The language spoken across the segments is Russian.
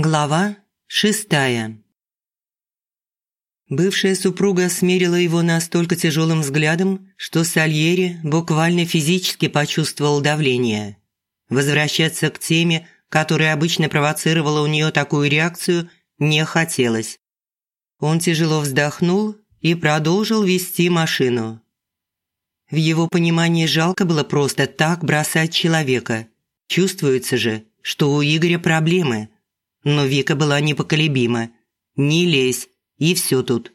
Глава шестая Бывшая супруга смерила его настолько тяжелым взглядом, что Сальери буквально физически почувствовал давление. Возвращаться к теме, которая обычно провоцировала у нее такую реакцию, не хотелось. Он тяжело вздохнул и продолжил вести машину. В его понимании жалко было просто так бросать человека. Чувствуется же, что у Игоря проблемы – но Вика была непоколебима. «Не лезь, и все тут».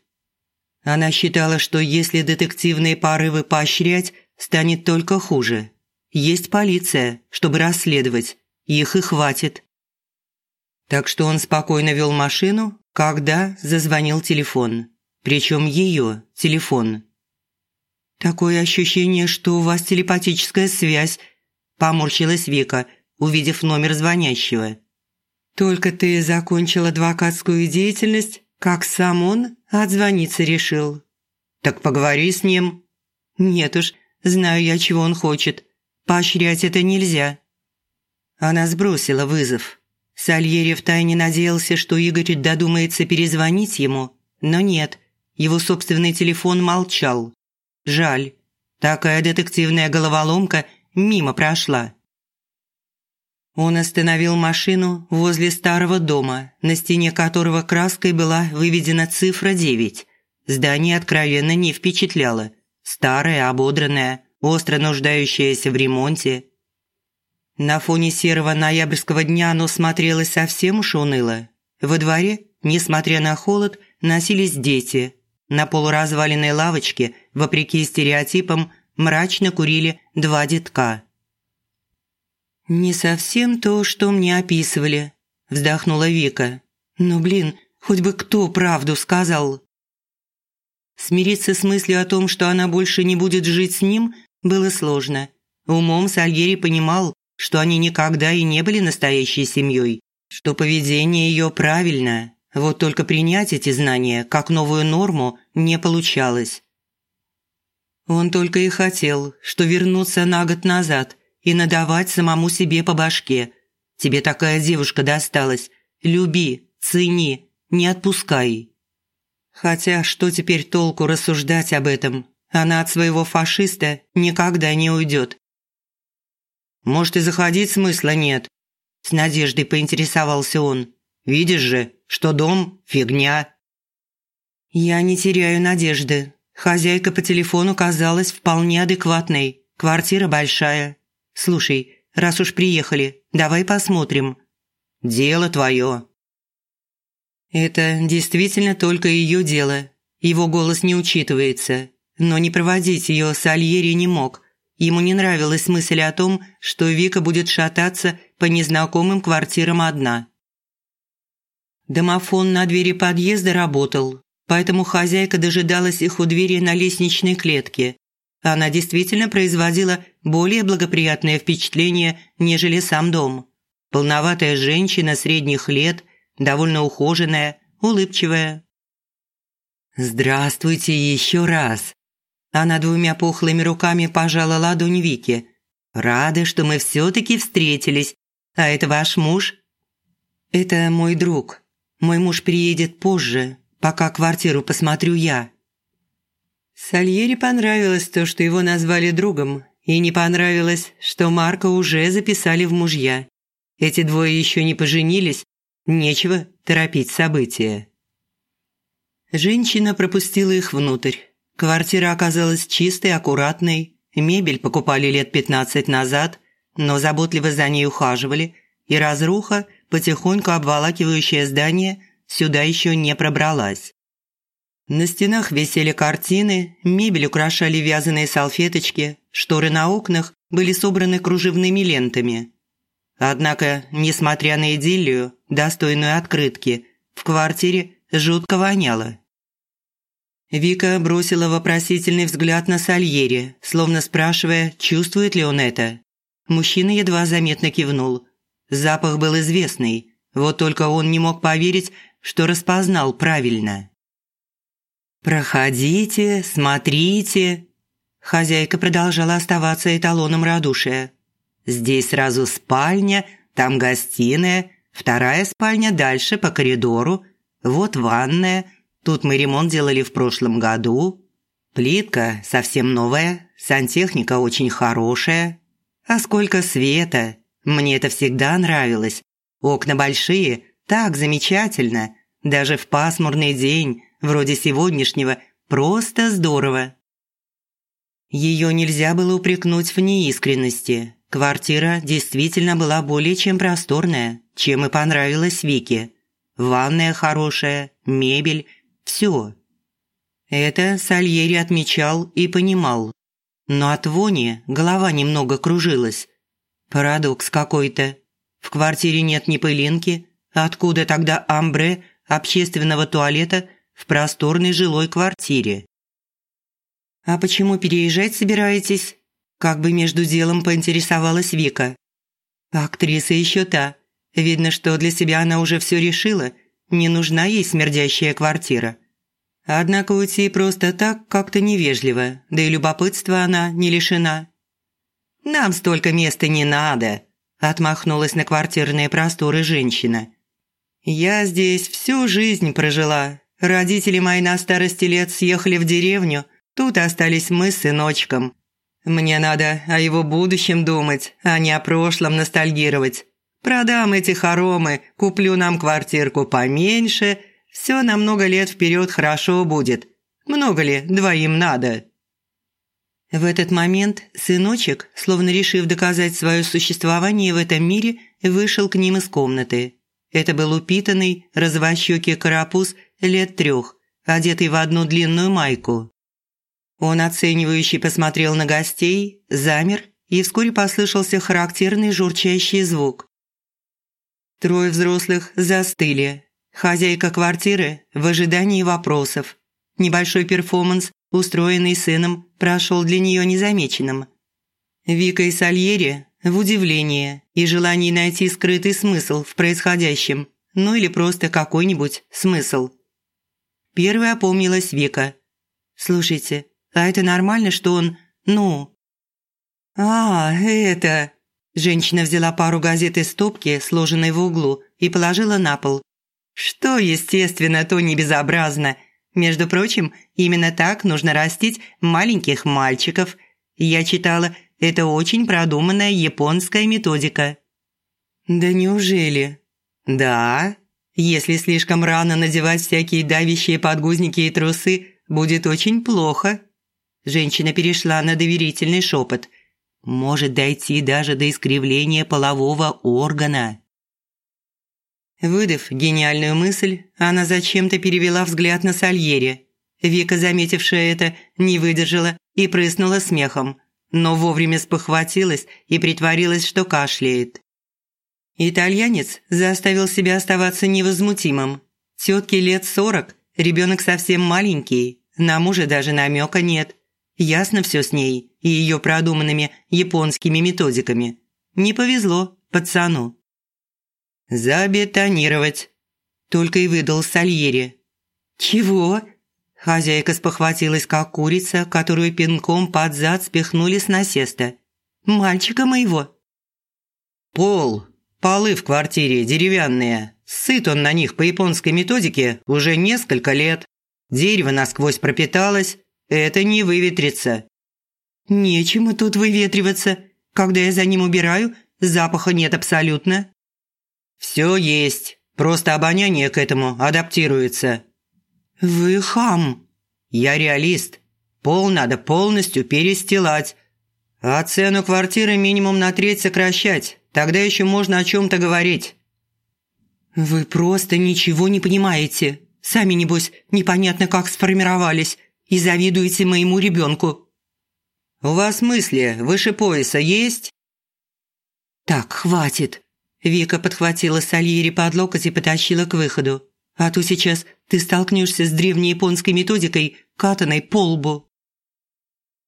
Она считала, что если детективные порывы поощрять, станет только хуже. Есть полиция, чтобы расследовать, их и хватит. Так что он спокойно вел машину, когда зазвонил телефон. Причем ее телефон. «Такое ощущение, что у вас телепатическая связь», – поморщилась Вика, увидев номер звонящего. Только ты закончил адвокатскую деятельность, как сам он отзвониться решил. Так поговори с ним. Нет уж, знаю я, чего он хочет. Поощрять это нельзя. Она сбросила вызов. Сальери втайне надеялся, что Игорь додумается перезвонить ему, но нет, его собственный телефон молчал. Жаль, такая детективная головоломка мимо прошла. Он остановил машину возле старого дома, на стене которого краской была выведена цифра 9. Здание откровенно не впечатляло. Старое, ободранное, остро нуждающееся в ремонте. На фоне серого ноябрьского дня оно смотрелось совсем уж уныло. Во дворе, несмотря на холод, носились дети. На полуразваленной лавочке, вопреки стереотипам, мрачно курили два детка – «Не совсем то, что мне описывали», – вздохнула Вика. «Но, блин, хоть бы кто правду сказал». Смириться с мыслью о том, что она больше не будет жить с ним, было сложно. Умом Сальери понимал, что они никогда и не были настоящей семьей, что поведение ее правильно, вот только принять эти знания как новую норму не получалось. Он только и хотел, что вернуться на год назад – и надавать самому себе по башке. Тебе такая девушка досталась. Люби, цени, не отпускай. Хотя что теперь толку рассуждать об этом? Она от своего фашиста никогда не уйдет. «Может, и заходить смысла нет?» С надеждой поинтересовался он. «Видишь же, что дом – фигня». «Я не теряю надежды. Хозяйка по телефону казалась вполне адекватной. Квартира большая, «Слушай, раз уж приехали, давай посмотрим». «Дело твое». Это действительно только ее дело. Его голос не учитывается. Но не проводить ее Сальери не мог. Ему не нравилась мысль о том, что Вика будет шататься по незнакомым квартирам одна. Домофон на двери подъезда работал, поэтому хозяйка дожидалась их у двери на лестничной клетке. Она действительно производила более благоприятное впечатление, нежели сам дом. Полноватая женщина средних лет, довольно ухоженная, улыбчивая. «Здравствуйте еще раз!» Она двумя пухлыми руками пожала ладонь Вики. «Рада, что мы все-таки встретились. А это ваш муж?» «Это мой друг. Мой муж приедет позже, пока квартиру посмотрю я». Сальери понравилось то, что его назвали другом, и не понравилось, что Марка уже записали в мужья. Эти двое еще не поженились, нечего торопить события. Женщина пропустила их внутрь. Квартира оказалась чистой, аккуратной, мебель покупали лет пятнадцать назад, но заботливо за ней ухаживали, и разруха, потихоньку обволакивающая здание, сюда еще не пробралась. На стенах висели картины, мебель украшали вязаные салфеточки, шторы на окнах были собраны кружевными лентами. Однако, несмотря на идиллию, достойную открытки, в квартире жутко воняло. Вика бросила вопросительный взгляд на Сальери, словно спрашивая, чувствует ли он это. Мужчина едва заметно кивнул. Запах был известный, вот только он не мог поверить, что распознал правильно. «Проходите, смотрите». Хозяйка продолжала оставаться эталоном радушия. «Здесь сразу спальня, там гостиная, Вторая спальня дальше по коридору. Вот ванная. Тут мы ремонт делали в прошлом году. Плитка совсем новая, сантехника очень хорошая. А сколько света! Мне это всегда нравилось. Окна большие, так замечательно. Даже в пасмурный день, вроде сегодняшнего, просто здорово. Ее нельзя было упрекнуть в неискренности. Квартира действительно была более чем просторная, чем и понравилась Вике. Ванная хорошая, мебель, все. Это Сальери отмечал и понимал. Но от вони голова немного кружилась. Парадокс какой-то. В квартире нет ни пылинки. Откуда тогда амбре общественного туалета в просторной жилой квартире? «А почему переезжать собираетесь?» Как бы между делом поинтересовалась Вика. Актриса еще та. Видно, что для себя она уже все решила. Не нужна ей смердящая квартира. Однако уйти просто так как-то невежливо, да и любопытства она не лишена. «Нам столько места не надо», – отмахнулась на квартирные просторы женщина. «Я здесь всю жизнь прожила. Родители мои на старости лет съехали в деревню, тут остались мы с сыночком. Мне надо о его будущем думать, а не о прошлом ностальгировать. Продам эти хоромы, куплю нам квартирку поменьше – все на много лет вперед хорошо будет. Много ли двоим надо?» В этот момент сыночек, словно решив доказать свое существование в этом мире, вышел к ним из комнаты. Это был упитанный, развощекий карапуз лет трех, одетый в одну длинную майку. Он оценивающе посмотрел на гостей, замер, и вскоре послышался характерный журчащий звук. Трое взрослых застыли, Хозяйка квартиры в ожидании вопросов. Небольшой перформанс, устроенный сыном, прошел для нее незамеченным. Вика и Сальери в удивлении и желании найти скрытый смысл в происходящем, ну или просто какой-нибудь смысл. Первой опомнилась Вика. «Слушайте, а это нормально, что он... ну...» «А, это...» Женщина взяла пару газет из стопки, сложенной в углу, и положила на пол, что, естественно, то не безобразно. Между прочим, именно так нужно растить маленьких мальчиков. Я читала, это очень продуманная японская методика. Да неужели? Да. Если слишком рано надевать всякие давящие подгузники и трусы, будет очень плохо. Женщина перешла на доверительный шепот. Может дойти даже до искривления полового органа. Выдав гениальную мысль, она зачем-то перевела взгляд на Сальери. Вика, заметившая это, не выдержала и прыснула смехом, но вовремя спохватилась и притворилась, что кашляет. Итальянец заставил себя оставаться невозмутимым. Тетке лет сорок, ребенок совсем маленький, на мужа даже намека нет. Ясно все с ней и ее продуманными японскими методиками. Не повезло пацану. «Забетонировать», – только и выдал Сальери. «Чего?» Хозяйка спохватилась, как курица, которую пинком под зад спихнули с насеста. «Мальчика моего». «Пол, полы в квартире деревянные. Сыт он на них по японской методике уже несколько лет. Дерево насквозь пропиталось. Это не выветрится». «Нечему тут выветриваться. Когда я за ним убираю, запаха нет абсолютно». «Все есть, просто обоняние к этому адаптируется». «Вы хам». «Я реалист. Пол надо полностью перестилать. А цену квартиры минимум на треть сокращать. Тогда еще можно о чем-то говорить». «Вы просто ничего не понимаете. Сами, небось, непонятно как сформировались и завидуете моему ребенку». «У вас мысли выше пояса есть?» «Так, хватит. Вика подхватила Сальери под локоть и потащила к выходу. «А то сейчас ты столкнешься с древней японской методикой, катаной по лбу».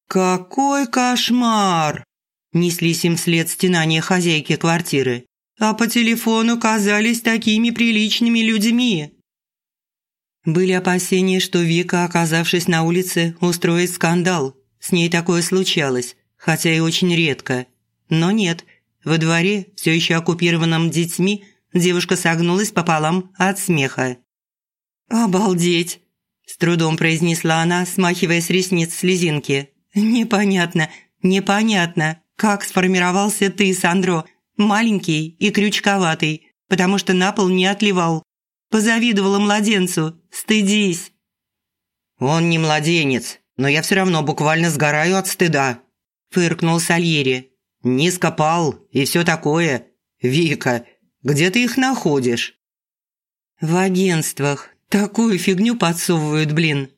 «Какой кошмар!» Неслись им вслед стенания хозяйки квартиры. «А по телефону казались такими приличными людьми!» Были опасения, что Вика, оказавшись на улице, устроит скандал. С ней такое случалось, хотя и очень редко. Но нет – во дворе, все еще оккупированном детьми, Девушка согнулась пополам от смеха. «Обалдеть!» – с трудом произнесла она, смахивая с ресниц слезинки. «Непонятно, непонятно, как сформировался ты, Сандро, маленький и крючковатый, потому что на пол не отливал. Позавидовала младенцу, стыдись». «Он не младенец, но я все равно буквально сгораю от стыда», – фыркнул Сальери. «Не скопал и все такое. Вика, где ты их находишь?» «В агентствах. Такую фигню подсовывают, блин».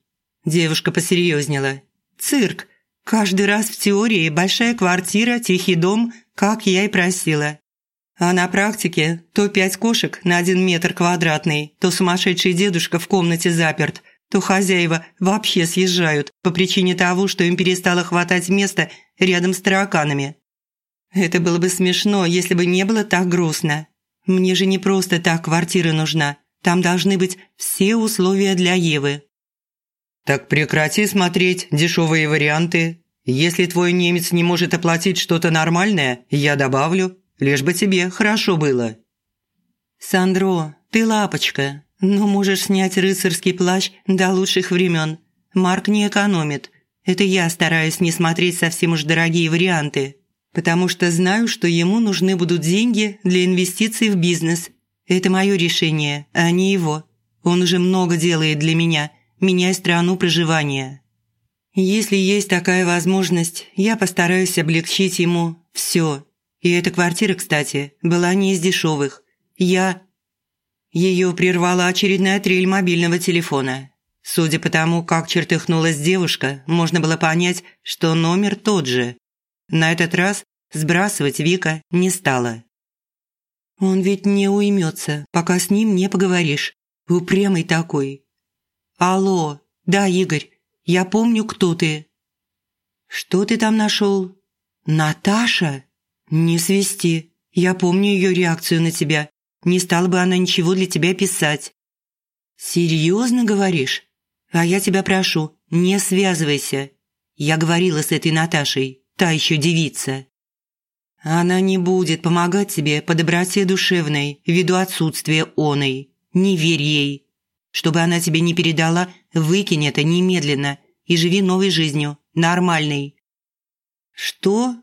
Девушка посерьезнела. «Цирк. Каждый раз в теории большая квартира, тихий дом, как я и просила. А на практике то пять кошек на один метр квадратный, то сумасшедший дедушка в комнате заперт, то хозяева вообще съезжают по причине того, что им перестало хватать места рядом с тараканами. Это было бы смешно, если бы не было так грустно. Мне же не просто так квартира нужна. Там должны быть все условия для Евы. Так прекрати смотреть дешевые варианты. Если твой немец не может оплатить что-то нормальное, я добавлю, лишь бы тебе хорошо было. Сандро, ты лапочка, но можешь снять рыцарский плащ до лучших времен. Марк не экономит. Это я стараюсь не смотреть совсем уж дорогие варианты потому что знаю, что ему нужны будут деньги для инвестиций в бизнес. Это мое решение, а не его. Он уже много делает для меня, меняя страну проживания. Если есть такая возможность, я постараюсь облегчить ему все. И эта квартира, кстати, была не из дешевых. Я... Ее прервала очередная трель мобильного телефона. Судя по тому, как чертыхнулась девушка, можно было понять, что номер тот же. На этот раз сбрасывать Вика не стала. «Он ведь не уймется, пока с ним не поговоришь. Упрямый такой». «Алло, да, Игорь, я помню, кто ты». «Что ты там нашел?» «Наташа?» «Не свисти. Я помню ее реакцию на тебя. Не стала бы она ничего для тебя писать». «Серьезно говоришь? А я тебя прошу, не связывайся. Я говорила с этой Наташей та еще девица. Она не будет помогать тебе по доброте душевной, ввиду отсутствия оной. Не верь ей. Чтобы она тебе не передала, выкинь это немедленно и живи новой жизнью, нормальной. Что?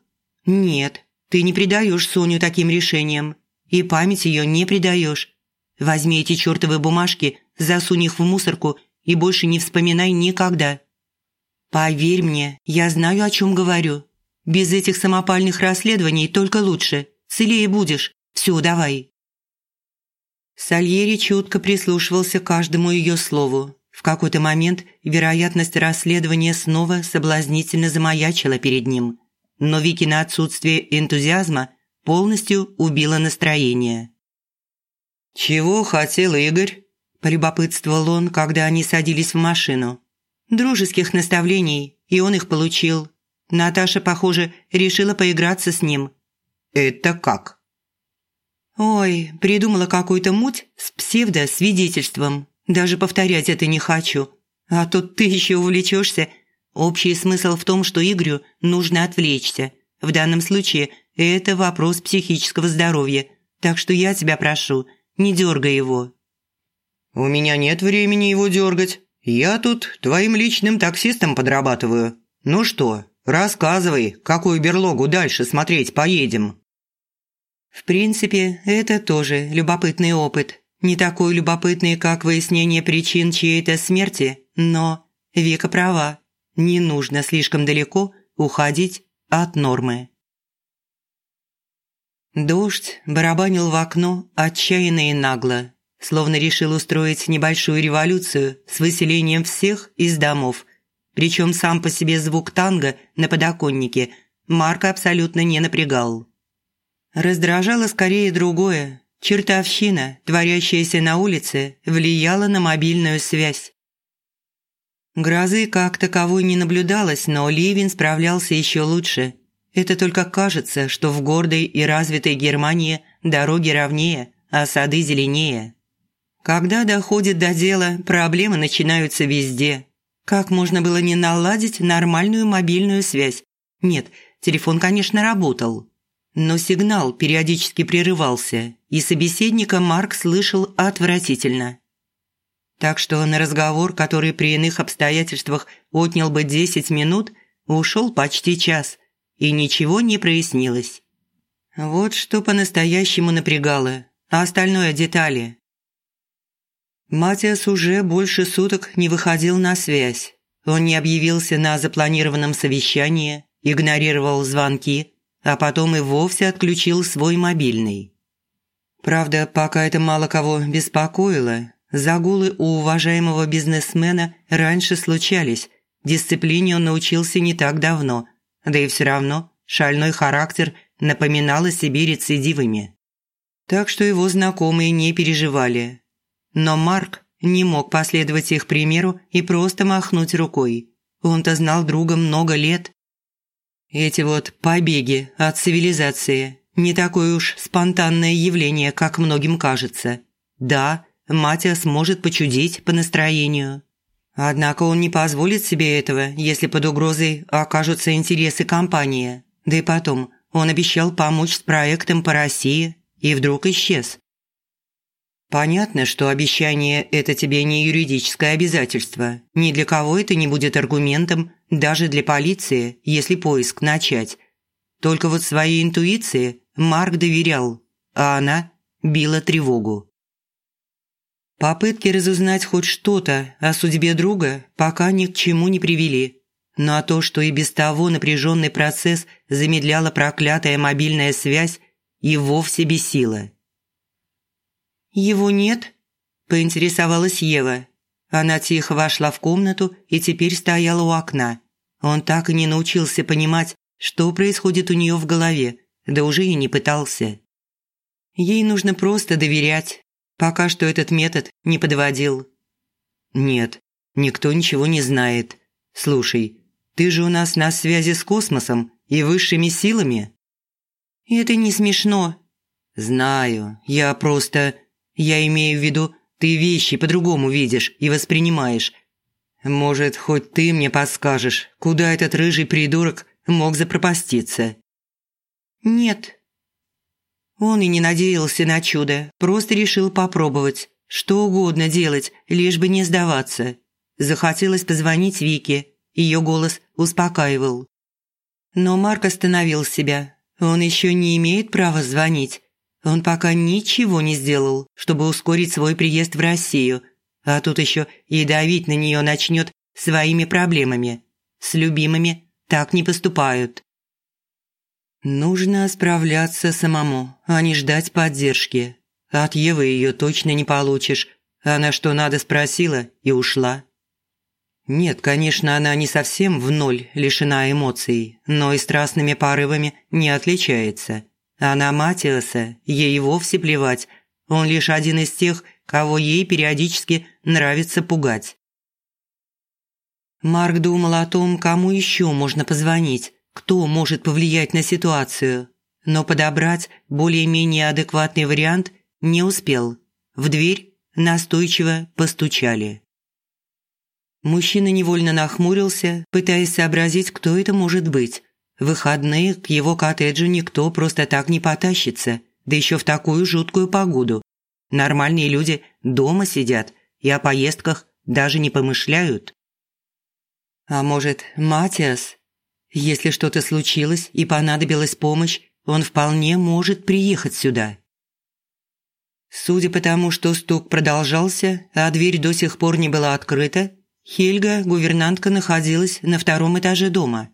Нет, ты не предаешь Соню таким решением. И память ее не предаешь. Возьми эти чертовы бумажки, засунь их в мусорку и больше не вспоминай никогда. Поверь мне, я знаю, о чем говорю. Без этих самопальных расследований только лучше. Целее будешь. Все, давай». Сальери чутко прислушивался к каждому ее слову. В какой-то момент вероятность расследования снова соблазнительно замаячила перед ним. Но Викина отсутствие энтузиазма полностью убило настроение. «Чего хотел Игорь?» – полюбопытствовал он, когда они садились в машину. «Дружеских наставлений, и он их получил. Наташа, похоже, решила поиграться с ним. «Это как?» «Ой, придумала какую-то муть с псевдосвидетельством. Даже повторять это не хочу. А тут ты еще увлечешься. Общий смысл в том, что Игорю нужно отвлечься. В данном случае это вопрос психического здоровья. Так что я тебя прошу, не дергай его». «У меня нет времени его дергать. Я тут твоим личным таксистом подрабатываю. Ну что, Рассказывай, какую берлогу дальше смотреть поедем». В принципе, это тоже любопытный опыт. Не такой любопытный, как выяснение причин чьей-то смерти, но Вика права. Не нужно слишком далеко уходить от нормы. Дождь барабанил в окно отчаянно и нагло, словно решил устроить небольшую революцию с выселением всех из домов – причем сам по себе звук танго на подоконнике Марка абсолютно не напрягал. Раздражало скорее другое. Чертовщина, творящаяся на улице, влияла на мобильную связь. Грозы как таковой не наблюдалось, но ливень справлялся еще лучше. Это только кажется, что в гордой и развитой Германии дороги ровнее, а сады зеленее. Когда доходит до дела, проблемы начинаются везде – как можно было не наладить нормальную мобильную связь? Нет, телефон, конечно, работал. Но сигнал периодически прерывался, и собеседника Марк слышал отвратительно. Так что на разговор, который при иных обстоятельствах отнял бы 10 минут, ушел почти час, и ничего не прояснилось. Вот что по-настоящему напрягало, а остальное – детали. Матиас уже больше суток не выходил на связь. Он не объявился на запланированном совещании, игнорировал звонки, а потом и вовсе отключил свой мобильный. Правда, пока это мало кого беспокоило, загулы у уважаемого бизнесмена раньше случались, дисциплине он научился не так давно, да и все равно шальной характер напоминал о себе рецидивами. Так что его знакомые не переживали. Но Марк не мог последовать их примеру и просто махнуть рукой. Он-то знал друга много лет. Эти вот побеги от цивилизации – не такое уж спонтанное явление, как многим кажется. Да, Матиас может почудить по настроению. Однако он не позволит себе этого, если под угрозой окажутся интересы компании. Да и потом, он обещал помочь с проектом по России и вдруг исчез. Понятно, что обещание – это тебе не юридическое обязательство. Ни для кого это не будет аргументом, даже для полиции, если поиск начать. Только вот своей интуиции Марк доверял, а она била тревогу. Попытки разузнать хоть что-то о судьбе друга пока ни к чему не привели. Но а то, что и без того напряженный процесс замедляла проклятая мобильная связь, и вовсе бесила. «Его нет?» – поинтересовалась Ева. Она тихо вошла в комнату и теперь стояла у окна. Он так и не научился понимать, что происходит у нее в голове, да уже и не пытался. Ей нужно просто доверять. Пока что этот метод не подводил. «Нет, никто ничего не знает. Слушай, ты же у нас на связи с космосом и высшими силами?» «Это не смешно». «Знаю, я просто...» Я имею в виду, ты вещи по-другому видишь и воспринимаешь. Может, хоть ты мне подскажешь, куда этот рыжий придурок мог запропаститься?» «Нет». Он и не надеялся на чудо, просто решил попробовать. Что угодно делать, лишь бы не сдаваться. Захотелось позвонить Вике, ее голос успокаивал. Но Марк остановил себя. Он еще не имеет права звонить. Он пока ничего не сделал, чтобы ускорить свой приезд в Россию, а тут еще и давить на нее начнет своими проблемами. С любимыми так не поступают. Нужно справляться самому, а не ждать поддержки. От Евы ее точно не получишь. Она что надо спросила и ушла. Нет, конечно, она не совсем в ноль лишена эмоций, но и страстными порывами не отличается. А на Матиаса ей вовсе плевать. Он лишь один из тех, кого ей периодически нравится пугать. Марк думал о том, кому еще можно позвонить, кто может повлиять на ситуацию. Но подобрать более-менее адекватный вариант не успел. В дверь настойчиво постучали. Мужчина невольно нахмурился, пытаясь сообразить, кто это может быть. В выходные к его коттеджу никто просто так не потащится, да еще в такую жуткую погоду. Нормальные люди дома сидят и о поездках даже не помышляют. А может, Матиас? Если что-то случилось и понадобилась помощь, он вполне может приехать сюда. Судя по тому, что стук продолжался, а дверь до сих пор не была открыта, Хельга, гувернантка, находилась на втором этаже дома –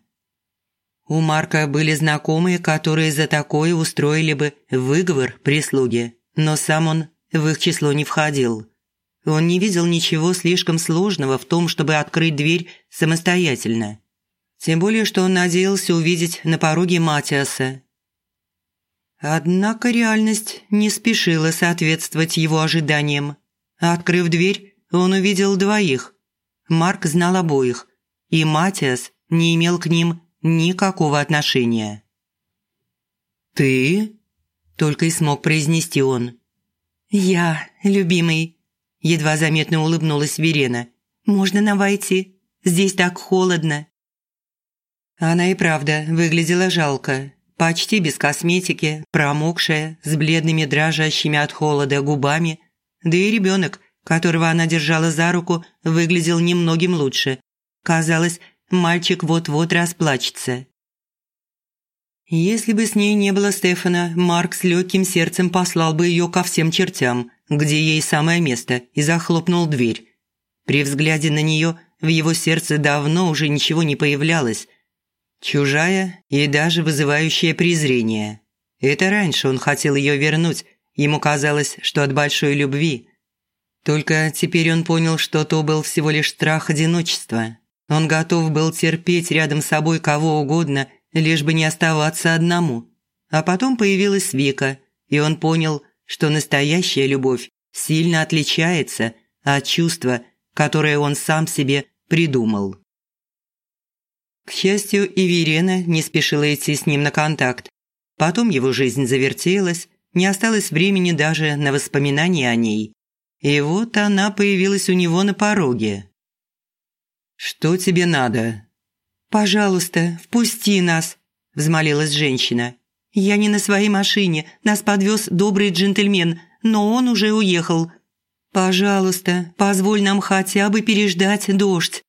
у Марка были знакомые, которые за такое устроили бы выговор прислуги, но сам он в их число не входил. Он не видел ничего слишком сложного в том, чтобы открыть дверь самостоятельно. Тем более, что он надеялся увидеть на пороге Матиаса. Однако реальность не спешила соответствовать его ожиданиям. Открыв дверь, он увидел двоих. Марк знал обоих, и Матиас не имел к ним никакого отношения. «Ты?» – только и смог произнести он. «Я, любимый», – едва заметно улыбнулась Верена. «Можно нам войти? Здесь так холодно». Она и правда выглядела жалко. почти без косметики, промокшая, с бледными дрожащими от холода губами. Да и ребенок, которого она держала за руку, выглядел немногим лучше. Казалось, мальчик вот-вот расплачется. Если бы с ней не было Стефана, Марк с легким сердцем послал бы ее ко всем чертям, где ей самое место, и захлопнул дверь. При взгляде на нее в его сердце давно уже ничего не появлялось. Чужая и даже вызывающая презрение. Это раньше он хотел ее вернуть, ему казалось, что от большой любви. Только теперь он понял, что то был всего лишь страх одиночества. Он готов был терпеть рядом с собой кого угодно – лишь бы не оставаться одному. А потом появилась Вика, и он понял, что настоящая любовь сильно отличается от чувства, которое он сам себе придумал. К счастью, и Верена не спешила идти с ним на контакт. Потом его жизнь завертелась, не осталось времени даже на воспоминания о ней. И вот она появилась у него на пороге. «Что тебе надо?» «Пожалуйста, впусти нас», – взмолилась женщина. «Я не на своей машине, нас подвез добрый джентльмен, но он уже уехал. Пожалуйста, позволь нам хотя бы переждать дождь».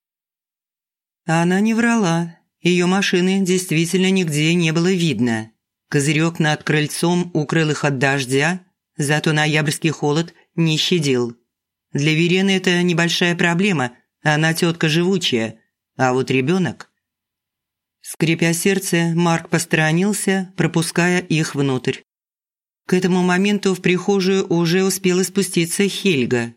Она не врала. Ее машины действительно нигде не было видно. Козырек над крыльцом укрыл их от дождя, зато ноябрьский холод не щадил. Для Верены это небольшая проблема, она тетка живучая, а вот ребенок Скрипя сердце, Марк посторонился, пропуская их внутрь. К этому моменту в прихожую уже успела спуститься Хельга.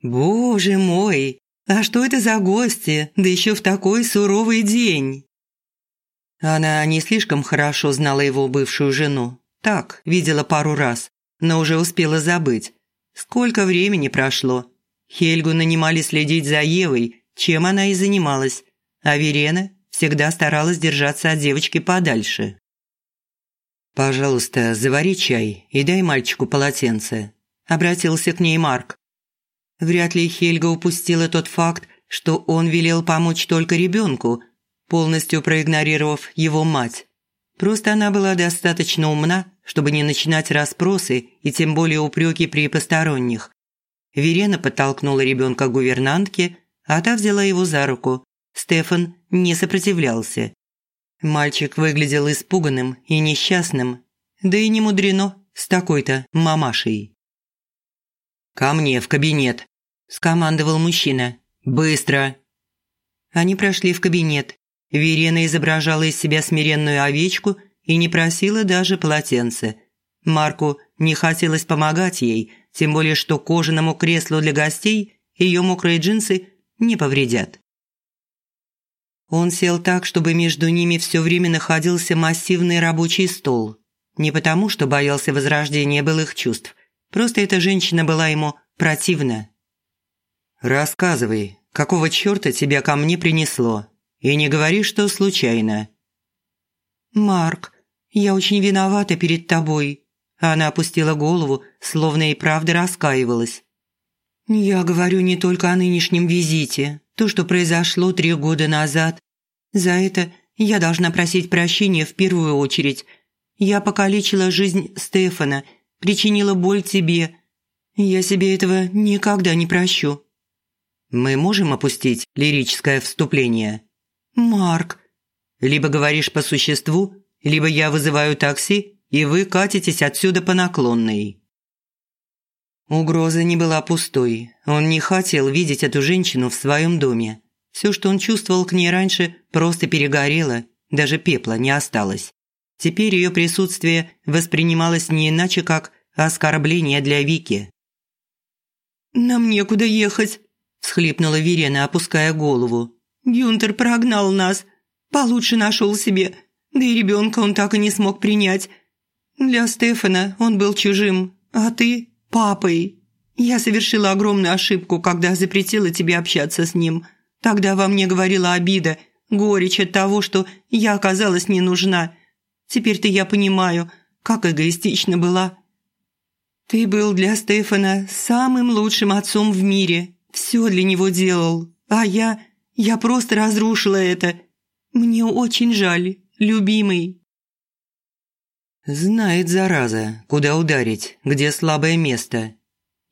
«Боже мой, а что это за гости, да еще в такой суровый день?» Она не слишком хорошо знала его бывшую жену. Так, видела пару раз, но уже успела забыть. Сколько времени прошло. Хельгу нанимали следить за Евой, чем она и занималась. А Верена всегда старалась держаться от девочки подальше. «Пожалуйста, завари чай и дай мальчику полотенце», – обратился к ней Марк. Вряд ли Хельга упустила тот факт, что он велел помочь только ребенку, полностью проигнорировав его мать. Просто она была достаточно умна, чтобы не начинать расспросы и тем более упреки при посторонних. Верена подтолкнула ребенка к гувернантке, а та взяла его за руку. Стефан не сопротивлялся. Мальчик выглядел испуганным и несчастным, да и не мудрено с такой-то мамашей. «Ко мне в кабинет», – скомандовал мужчина. «Быстро!» Они прошли в кабинет. Верена изображала из себя смиренную овечку и не просила даже полотенца. Марку не хотелось помогать ей, тем более что кожаному креслу для гостей ее мокрые джинсы не повредят. Он сел так, чтобы между ними все время находился массивный рабочий стол. Не потому, что боялся возрождения былых чувств. Просто эта женщина была ему противна. «Рассказывай, какого черта тебя ко мне принесло? И не говори, что случайно». «Марк, я очень виновата перед тобой». Она опустила голову, словно и правда раскаивалась. «Я говорю не только о нынешнем визите, то, что произошло три года назад. За это я должна просить прощения в первую очередь. Я покалечила жизнь Стефана, причинила боль тебе. Я себе этого никогда не прощу». «Мы можем опустить лирическое вступление?» «Марк». «Либо говоришь по существу, либо я вызываю такси, и вы катитесь отсюда по наклонной». Угроза не была пустой. Он не хотел видеть эту женщину в своем доме. Все, что он чувствовал к ней раньше, просто перегорело, даже пепла не осталось. Теперь ее присутствие воспринималось не иначе, как оскорбление для Вики. «Нам некуда ехать», – всхлипнула Верена, опуская голову. «Гюнтер прогнал нас. Получше нашел себе. Да и ребенка он так и не смог принять. Для Стефана он был чужим, а ты папой. Я совершила огромную ошибку, когда запретила тебе общаться с ним. Тогда во мне говорила обида, горечь от того, что я оказалась не нужна. Теперь-то я понимаю, как эгоистично была. Ты был для Стефана самым лучшим отцом в мире. Все для него делал. А я... я просто разрушила это. Мне очень жаль, любимый. Знает, зараза, куда ударить, где слабое место.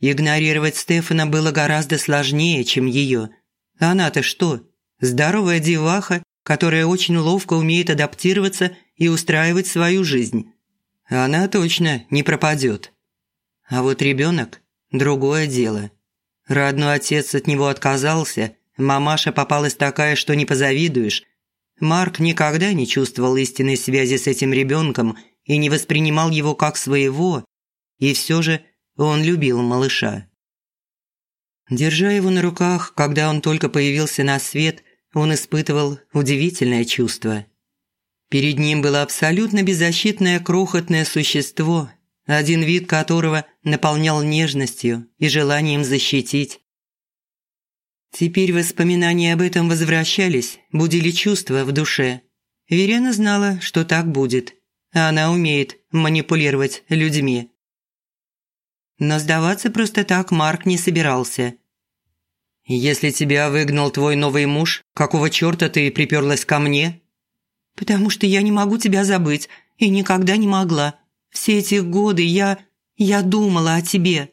Игнорировать Стефана было гораздо сложнее, чем ее. Она-то что? Здоровая деваха, которая очень ловко умеет адаптироваться и устраивать свою жизнь. Она точно не пропадет. А вот ребенок – другое дело. Родной отец от него отказался, мамаша попалась такая, что не позавидуешь. Марк никогда не чувствовал истинной связи с этим ребенком и не воспринимал его как своего, и все же он любил малыша. Держа его на руках, когда он только появился на свет, он испытывал удивительное чувство. Перед ним было абсолютно беззащитное крохотное существо, один вид которого наполнял нежностью и желанием защитить. Теперь воспоминания об этом возвращались, будили чувства в душе. Верена знала, что так будет. Она умеет манипулировать людьми. Но сдаваться просто так Марк не собирался. «Если тебя выгнал твой новый муж, какого черта ты приперлась ко мне?» «Потому что я не могу тебя забыть и никогда не могла. Все эти годы я... я думала о тебе».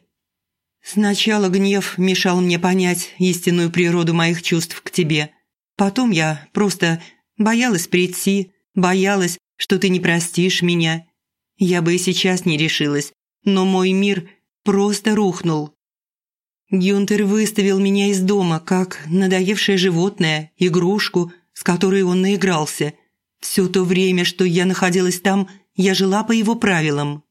Сначала гнев мешал мне понять истинную природу моих чувств к тебе. Потом я просто боялась прийти, боялась, что ты не простишь меня. Я бы и сейчас не решилась, но мой мир просто рухнул. Гюнтер выставил меня из дома, как надоевшее животное, игрушку, с которой он наигрался. Все то время, что я находилась там, я жила по его правилам.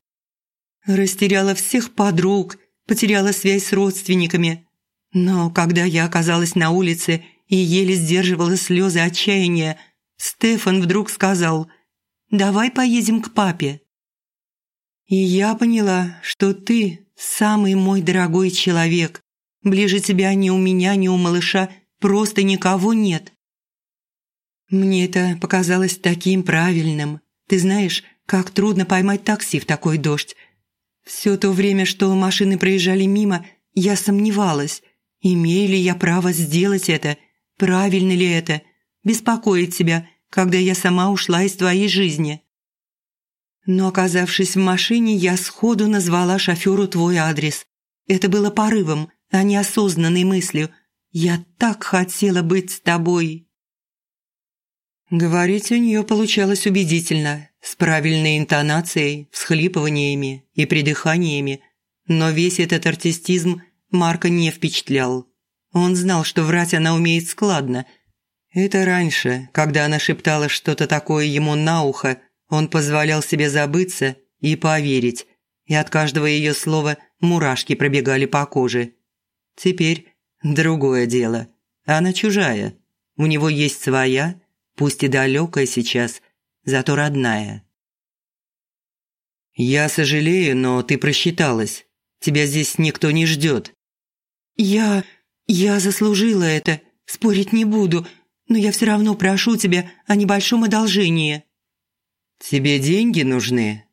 Растеряла всех подруг, потеряла связь с родственниками. Но когда я оказалась на улице и еле сдерживала слезы отчаяния, Стефан вдруг сказал «Давай поедем к папе». И я поняла, что ты самый мой дорогой человек. Ближе тебя ни у меня, ни у малыша просто никого нет. Мне это показалось таким правильным. Ты знаешь, как трудно поймать такси в такой дождь. Все то время, что машины проезжали мимо, я сомневалась, имею ли я право сделать это, правильно ли это, беспокоить себя, когда я сама ушла из твоей жизни. Но, оказавшись в машине, я сходу назвала шоферу твой адрес. Это было порывом, а не осознанной мыслью. Я так хотела быть с тобой. Говорить у нее получалось убедительно, с правильной интонацией, всхлипываниями и придыханиями, но весь этот артистизм Марка не впечатлял. Он знал, что врать она умеет складно. Это раньше, когда она шептала что-то такое ему на ухо, он позволял себе забыться и поверить, и от каждого ее слова мурашки пробегали по коже. Теперь другое дело. Она чужая. У него есть своя, пусть и далекая сейчас, зато родная. «Я сожалею, но ты просчиталась. Тебя здесь никто не ждет». «Я... я заслужила это, спорить не буду, но я все равно прошу тебя о небольшом одолжении». «Тебе деньги нужны?»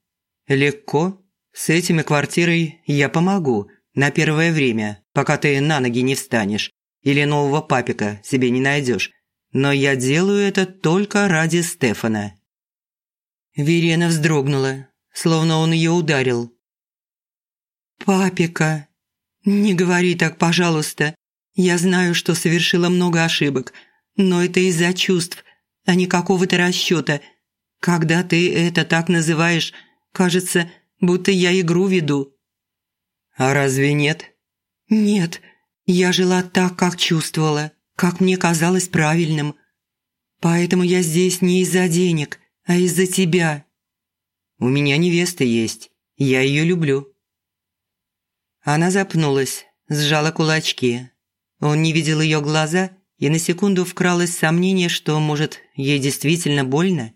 «Легко. С этими квартирой я помогу на первое время, пока ты на ноги не встанешь или нового папика себе не найдешь. Но я делаю это только ради Стефана». Верена вздрогнула, словно он ее ударил. «Папика, не говори так, пожалуйста. Я знаю, что совершила много ошибок, но это из-за чувств, а не какого-то расчета. Когда ты это так называешь, кажется, будто я игру веду». «А разве нет?» «Нет, я жила так, как чувствовала, как мне казалось правильным. Поэтому я здесь не из-за денег, а из-за тебя». «У меня невеста есть, я ее люблю». Она запнулась, сжала кулачки. Он не видел ее глаза, и на секунду вкралось сомнение, что, может, ей действительно больно.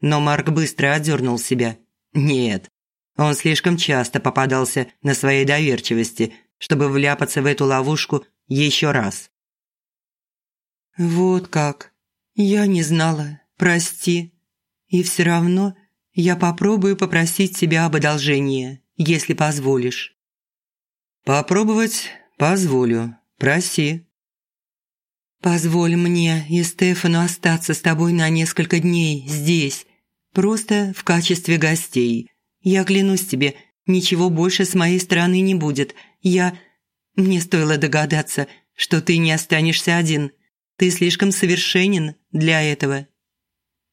Но Марк быстро отдернул себя. Нет, он слишком часто попадался на своей доверчивости, чтобы вляпаться в эту ловушку еще раз. «Вот как. Я не знала. Прости. И все равно я попробую попросить тебя об одолжении, если позволишь». «Попробовать позволю. Проси». «Позволь мне и Стефану остаться с тобой на несколько дней здесь, просто в качестве гостей. Я клянусь тебе, ничего больше с моей стороны не будет. Я... Мне стоило догадаться, что ты не останешься один. Ты слишком совершенен для этого.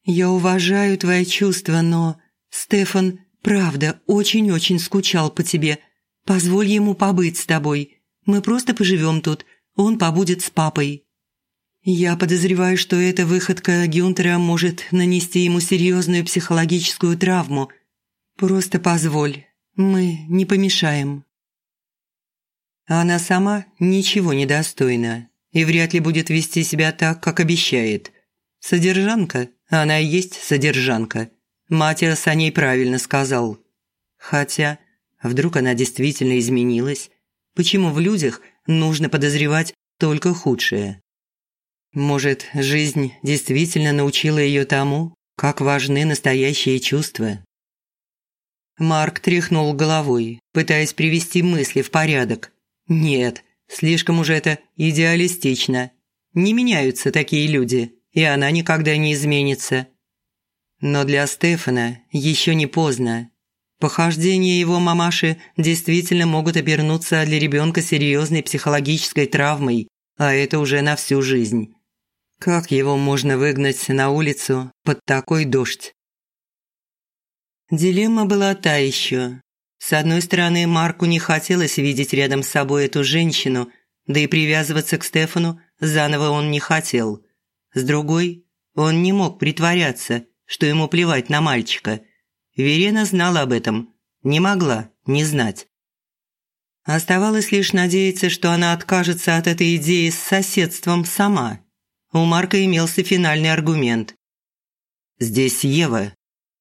Я уважаю твои чувства, но... Стефан, правда, очень-очень скучал по тебе. Позволь ему побыть с тобой. Мы просто поживем тут. Он побудет с папой. Я подозреваю, что эта выходка Гюнтера может нанести ему серьезную психологическую травму. Просто позволь. Мы не помешаем. Она сама ничего не достойна и вряд ли будет вести себя так, как обещает. Содержанка, она и есть содержанка. Матиас о ней правильно сказал. Хотя, вдруг она действительно изменилась? Почему в людях нужно подозревать только худшее? Может, жизнь действительно научила ее тому, как важны настоящие чувства? Марк тряхнул головой, пытаясь привести мысли в порядок. Нет, слишком уже это идеалистично. Не меняются такие люди, и она никогда не изменится. Но для Стефана еще не поздно. Похождения его мамаши действительно могут обернуться для ребенка серьезной психологической травмой, а это уже на всю жизнь. Как его можно выгнать на улицу под такой дождь? Дилемма была та еще. С одной стороны, Марку не хотелось видеть рядом с собой эту женщину, да и привязываться к Стефану заново он не хотел. С другой, он не мог притворяться, что ему плевать на мальчика. Верена знала об этом, не могла не знать. Оставалось лишь надеяться, что она откажется от этой идеи с соседством сама. У Марка имелся финальный аргумент. «Здесь Ева,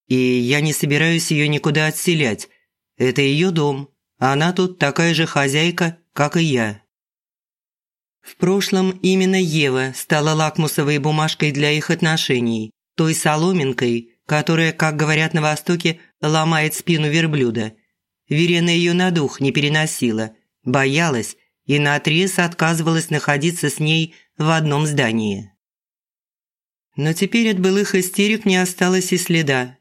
и я не собираюсь ее никуда отселять. Это ее дом. Она тут такая же хозяйка, как и я. В прошлом именно Ева стала лакмусовой бумажкой для их отношений, той соломинкой, которая, как говорят на Востоке, ломает спину верблюда. Верена ее на дух не переносила, боялась и наотрез отказывалась находиться с ней в одном здании. Но теперь от былых истерик не осталось и следа.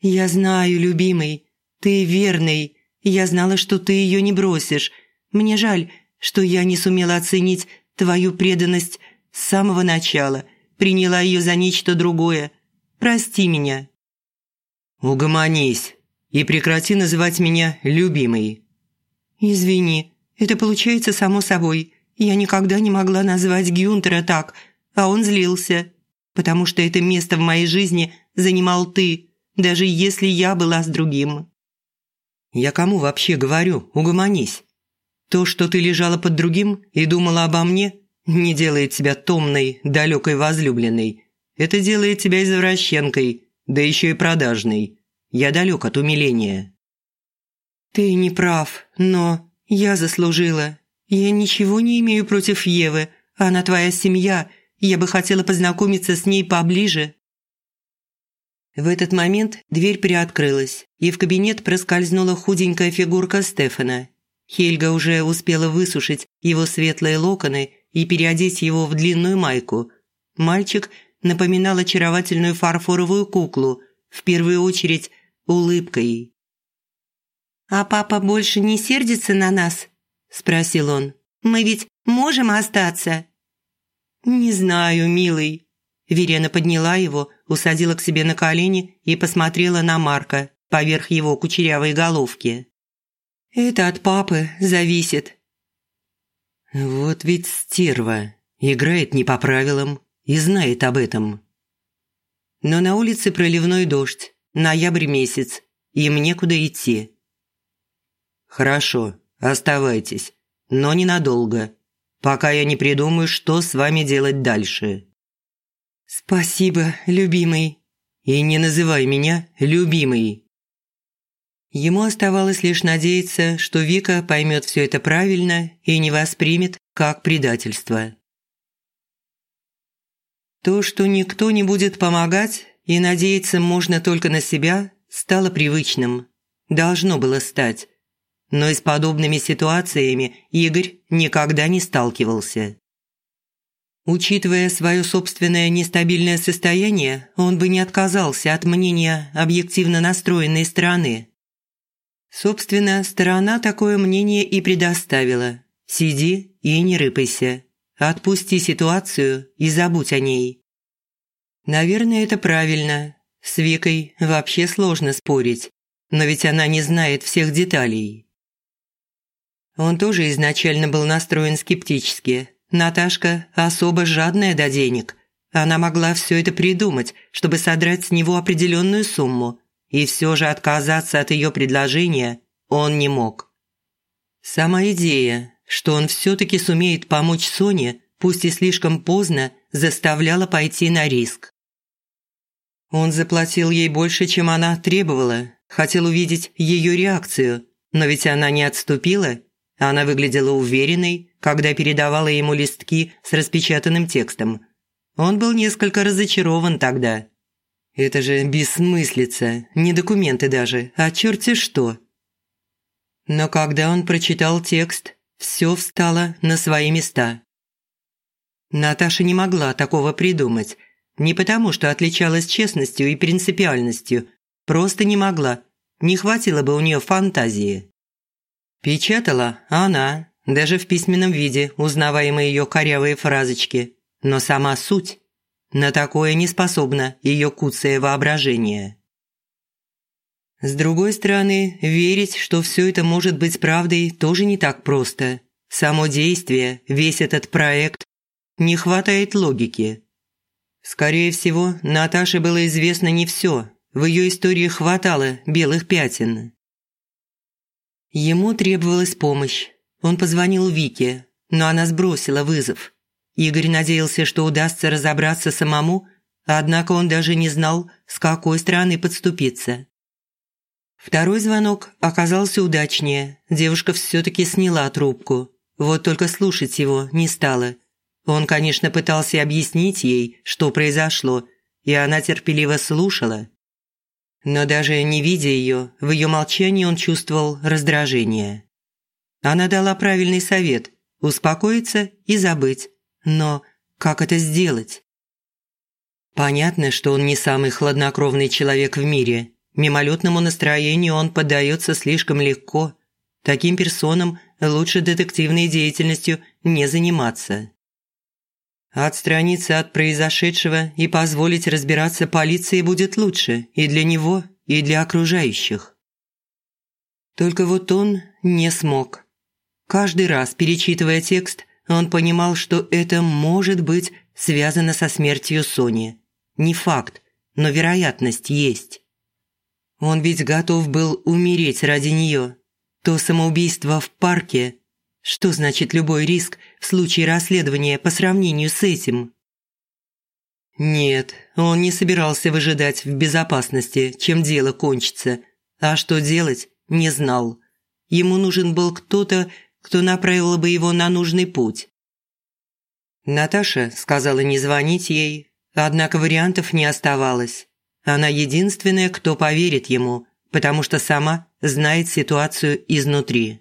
«Я знаю, любимый, ты верный. Я знала, что ты ее не бросишь. Мне жаль, что я не сумела оценить твою преданность с самого начала, приняла ее за нечто другое. Прости меня». «Угомонись и прекрати называть меня любимой». «Извини, это получается само собой. Я никогда не могла назвать Гюнтера так, а он злился, потому что это место в моей жизни занимал ты, даже если я была с другим». Я кому вообще говорю, угомонись? То, что ты лежала под другим и думала обо мне, не делает тебя томной, далекой возлюбленной. Это делает тебя извращенкой, да еще и продажной. Я далек от умиления». «Ты не прав, но я заслужила. Я ничего не имею против Евы. Она твоя семья. Я бы хотела познакомиться с ней поближе». В этот момент дверь приоткрылась, и в кабинет проскользнула худенькая фигурка Стефана. Хельга уже успела высушить его светлые локоны и переодеть его в длинную майку. Мальчик напоминал очаровательную фарфоровую куклу, в первую очередь улыбкой. «А папа больше не сердится на нас?» – спросил он. «Мы ведь можем остаться?» «Не знаю, милый», Верена подняла его, усадила к себе на колени и посмотрела на Марка поверх его кучерявой головки. «Это от папы зависит». «Вот ведь стерва. Играет не по правилам и знает об этом». Но на улице проливной дождь, ноябрь месяц, им некуда идти. «Хорошо, оставайтесь, но ненадолго, пока я не придумаю, что с вами делать дальше». «Спасибо, любимый». «И не называй меня любимый». Ему оставалось лишь надеяться, что Вика поймет все это правильно и не воспримет как предательство. То, что никто не будет помогать и надеяться можно только на себя, стало привычным. Должно было стать. Но и с подобными ситуациями Игорь никогда не сталкивался. Учитывая свое собственное нестабильное состояние, он бы не отказался от мнения объективно настроенной стороны. Собственно, сторона такое мнение и предоставила. Сиди и не рыпайся. Отпусти ситуацию и забудь о ней. Наверное, это правильно. С Викой вообще сложно спорить, но ведь она не знает всех деталей. Он тоже изначально был настроен скептически. Наташка особо жадная до денег. Она могла все это придумать, чтобы содрать с него определенную сумму, и все же отказаться от ее предложения он не мог. Сама идея, что он все-таки сумеет помочь Соне, пусть и слишком поздно, заставляла пойти на риск. Он заплатил ей больше, чем она требовала, хотел увидеть ее реакцию, но ведь она не отступила, она выглядела уверенной, когда передавала ему листки с распечатанным текстом. Он был несколько разочарован тогда. Это же бессмыслица, не документы даже, а черти что. Но когда он прочитал текст, все встало на свои места. Наташа не могла такого придумать. Не потому, что отличалась честностью и принципиальностью. Просто не могла. Не хватило бы у нее фантазии. Печатала она, даже в письменном виде, узнаваемые ее корявые фразочки. Но сама суть на такое не способно ее куцое воображение. С другой стороны, верить, что все это может быть правдой, тоже не так просто. Само действие, весь этот проект, не хватает логики. Скорее всего, Наташе было известно не все. В ее истории хватало белых пятен. Ему требовалась помощь. Он позвонил Вике, но она сбросила вызов. Игорь надеялся, что удастся разобраться самому, однако он даже не знал, с какой стороны подступиться. Второй звонок оказался удачнее. Девушка все-таки сняла трубку. Вот только слушать его не стала. Он, конечно, пытался объяснить ей, что произошло, и она терпеливо слушала. Но даже не видя ее, в ее молчании он чувствовал раздражение. Она дала правильный совет – успокоиться и забыть. Но как это сделать? Понятно, что он не самый хладнокровный человек в мире. Мимолетному настроению он поддается слишком легко. Таким персонам лучше детективной деятельностью не заниматься. Отстраниться от произошедшего и позволить разбираться полиции будет лучше и для него, и для окружающих. Только вот он не смог. Каждый раз, перечитывая текст, он понимал, что это может быть связано со смертью Сони. Не факт, но вероятность есть. Он ведь готов был умереть ради нее. То самоубийство в парке. Что значит любой риск в случае расследования по сравнению с этим? Нет, он не собирался выжидать в безопасности, чем дело кончится. А что делать, не знал. Ему нужен был кто-то, кто направил бы его на нужный путь. Наташа сказала не звонить ей, однако вариантов не оставалось. Она единственная, кто поверит ему, потому что сама знает ситуацию изнутри.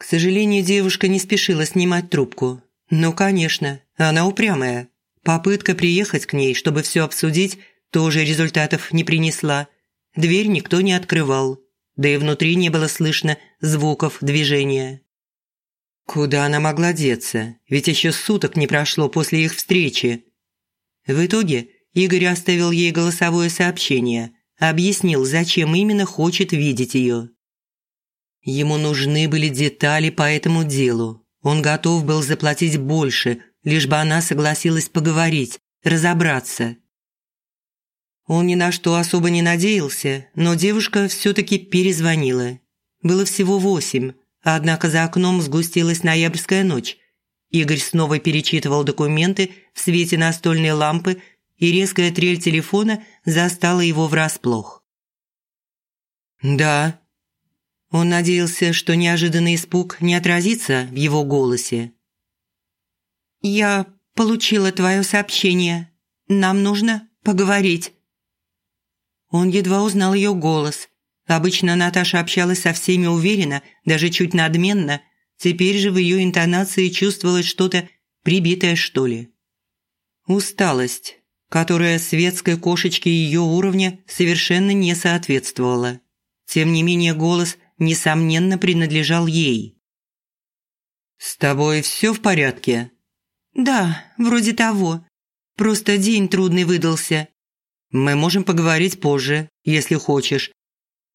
К сожалению, девушка не спешила снимать трубку. Ну, конечно, она упрямая. Попытка приехать к ней, чтобы все обсудить, тоже результатов не принесла. Дверь никто не открывал да и внутри не было слышно звуков движения. Куда она могла деться? Ведь еще суток не прошло после их встречи. В итоге Игорь оставил ей голосовое сообщение, объяснил, зачем именно хочет видеть ее. Ему нужны были детали по этому делу. Он готов был заплатить больше, лишь бы она согласилась поговорить, разобраться. Он ни на что особо не надеялся, но девушка все-таки перезвонила. Было всего восемь, однако за окном сгустилась ноябрьская ночь. Игорь снова перечитывал документы в свете настольной лампы, и резкая трель телефона застала его врасплох. «Да». Он надеялся, что неожиданный испуг не отразится в его голосе. «Я получила твое сообщение. Нам нужно поговорить». Он едва узнал ее голос. Обычно Наташа общалась со всеми уверенно, даже чуть надменно. Теперь же в ее интонации чувствовалось что-то прибитое, что ли. Усталость, которая светской кошечке ее уровня совершенно не соответствовала. Тем не менее голос, несомненно, принадлежал ей. «С тобой все в порядке?» «Да, вроде того. Просто день трудный выдался». «Мы можем поговорить позже, если хочешь».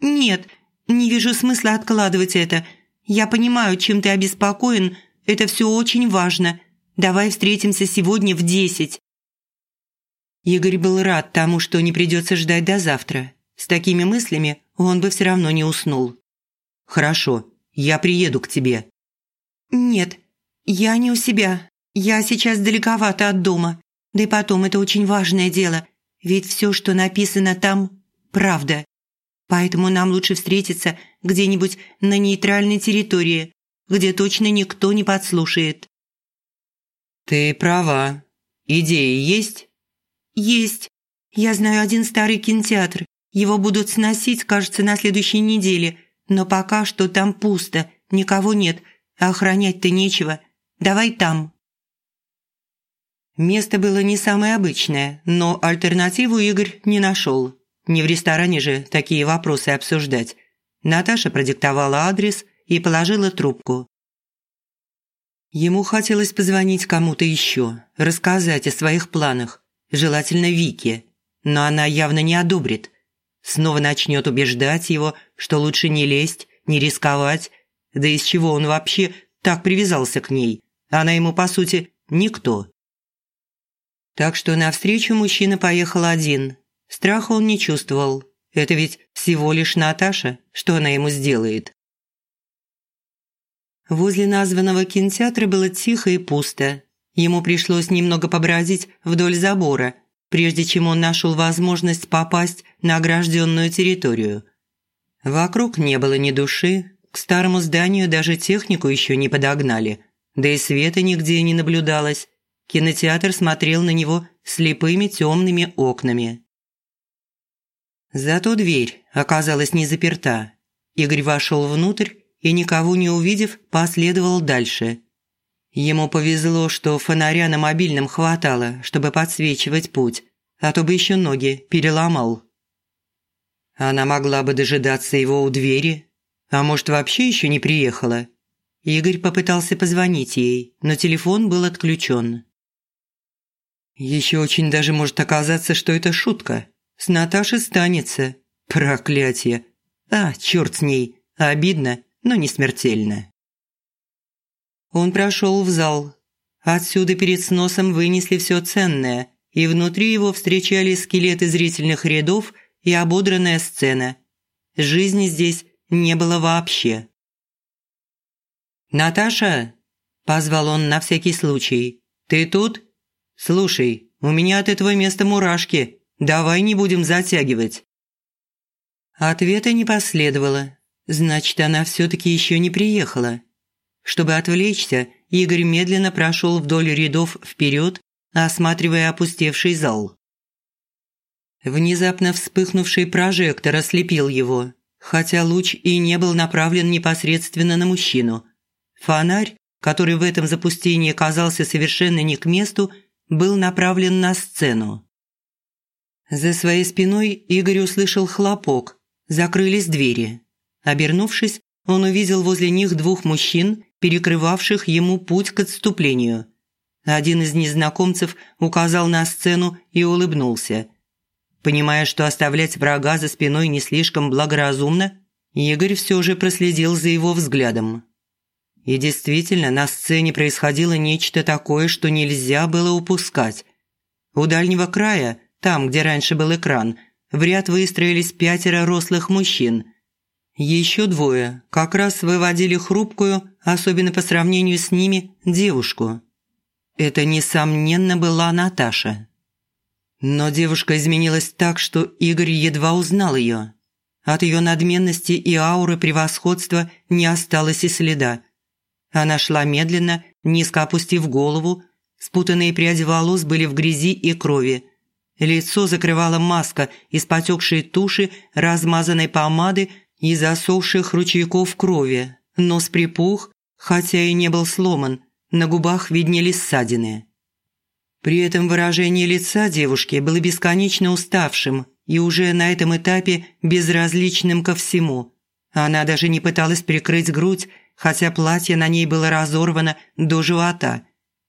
«Нет, не вижу смысла откладывать это. Я понимаю, чем ты обеспокоен. Это все очень важно. Давай встретимся сегодня в десять». Игорь был рад тому, что не придется ждать до завтра. С такими мыслями он бы все равно не уснул. «Хорошо, я приеду к тебе». «Нет, я не у себя. Я сейчас далековато от дома. Да и потом, это очень важное дело. Ведь все, что написано там, правда. Поэтому нам лучше встретиться где-нибудь на нейтральной территории, где точно никто не подслушает». «Ты права. Идеи есть?» «Есть. Я знаю один старый кинотеатр. Его будут сносить, кажется, на следующей неделе. Но пока что там пусто, никого нет, а охранять-то нечего. Давай там». Место было не самое обычное, но альтернативу Игорь не нашел. Не в ресторане же такие вопросы обсуждать. Наташа продиктовала адрес и положила трубку. Ему хотелось позвонить кому-то еще, рассказать о своих планах, желательно Вике, но она явно не одобрит. Снова начнет убеждать его, что лучше не лезть, не рисковать, да из чего он вообще так привязался к ней. Она ему, по сути, никто. Так что навстречу мужчина поехал один. Страха он не чувствовал. Это ведь всего лишь Наташа, что она ему сделает. Возле названного кинотеатра было тихо и пусто. Ему пришлось немного побродить вдоль забора, прежде чем он нашел возможность попасть на огражденную территорию. Вокруг не было ни души, к старому зданию даже технику еще не подогнали, да и света нигде не наблюдалось. Кинотеатр смотрел на него слепыми темными окнами. Зато дверь оказалась не заперта. Игорь вошел внутрь и, никого не увидев, последовал дальше. Ему повезло, что фонаря на мобильном хватало, чтобы подсвечивать путь, а то бы еще ноги переломал. Она могла бы дожидаться его у двери, а может, вообще еще не приехала. Игорь попытался позвонить ей, но телефон был отключен. Еще очень даже может оказаться, что это шутка. С Наташей станется. Проклятие. А, черт с ней. Обидно, но не смертельно. Он прошел в зал. Отсюда перед сносом вынесли все ценное, и внутри его встречали скелеты зрительных рядов и ободранная сцена. Жизни здесь не было вообще. «Наташа!» – позвал он на всякий случай. «Ты тут?» «Слушай, у меня от этого места мурашки. Давай не будем затягивать». Ответа не последовало. Значит, она все-таки еще не приехала. Чтобы отвлечься, Игорь медленно прошел вдоль рядов вперед, осматривая опустевший зал. Внезапно вспыхнувший прожектор ослепил его, хотя луч и не был направлен непосредственно на мужчину. Фонарь, который в этом запустении казался совершенно не к месту, был направлен на сцену. За своей спиной Игорь услышал хлопок. Закрылись двери. Обернувшись, он увидел возле них двух мужчин, перекрывавших ему путь к отступлению. Один из незнакомцев указал на сцену и улыбнулся. Понимая, что оставлять врага за спиной не слишком благоразумно, Игорь все же проследил за его взглядом. И действительно, на сцене происходило нечто такое, что нельзя было упускать. У дальнего края, там, где раньше был экран, в ряд выстроились пятеро рослых мужчин. Еще двое как раз выводили хрупкую, особенно по сравнению с ними, девушку. Это, несомненно, была Наташа. Но девушка изменилась так, что Игорь едва узнал ее. От ее надменности и ауры превосходства не осталось и следа. Она шла медленно, низко опустив голову. Спутанные пряди волос были в грязи и крови. Лицо закрывала маска из потекшей туши, размазанной помады и засохших ручейков крови. Нос припух, хотя и не был сломан. На губах виднелись ссадины. При этом выражение лица девушки было бесконечно уставшим, и уже на этом этапе безразличным ко всему. Она даже не пыталась прикрыть грудь, хотя платье на ней было разорвано до живота.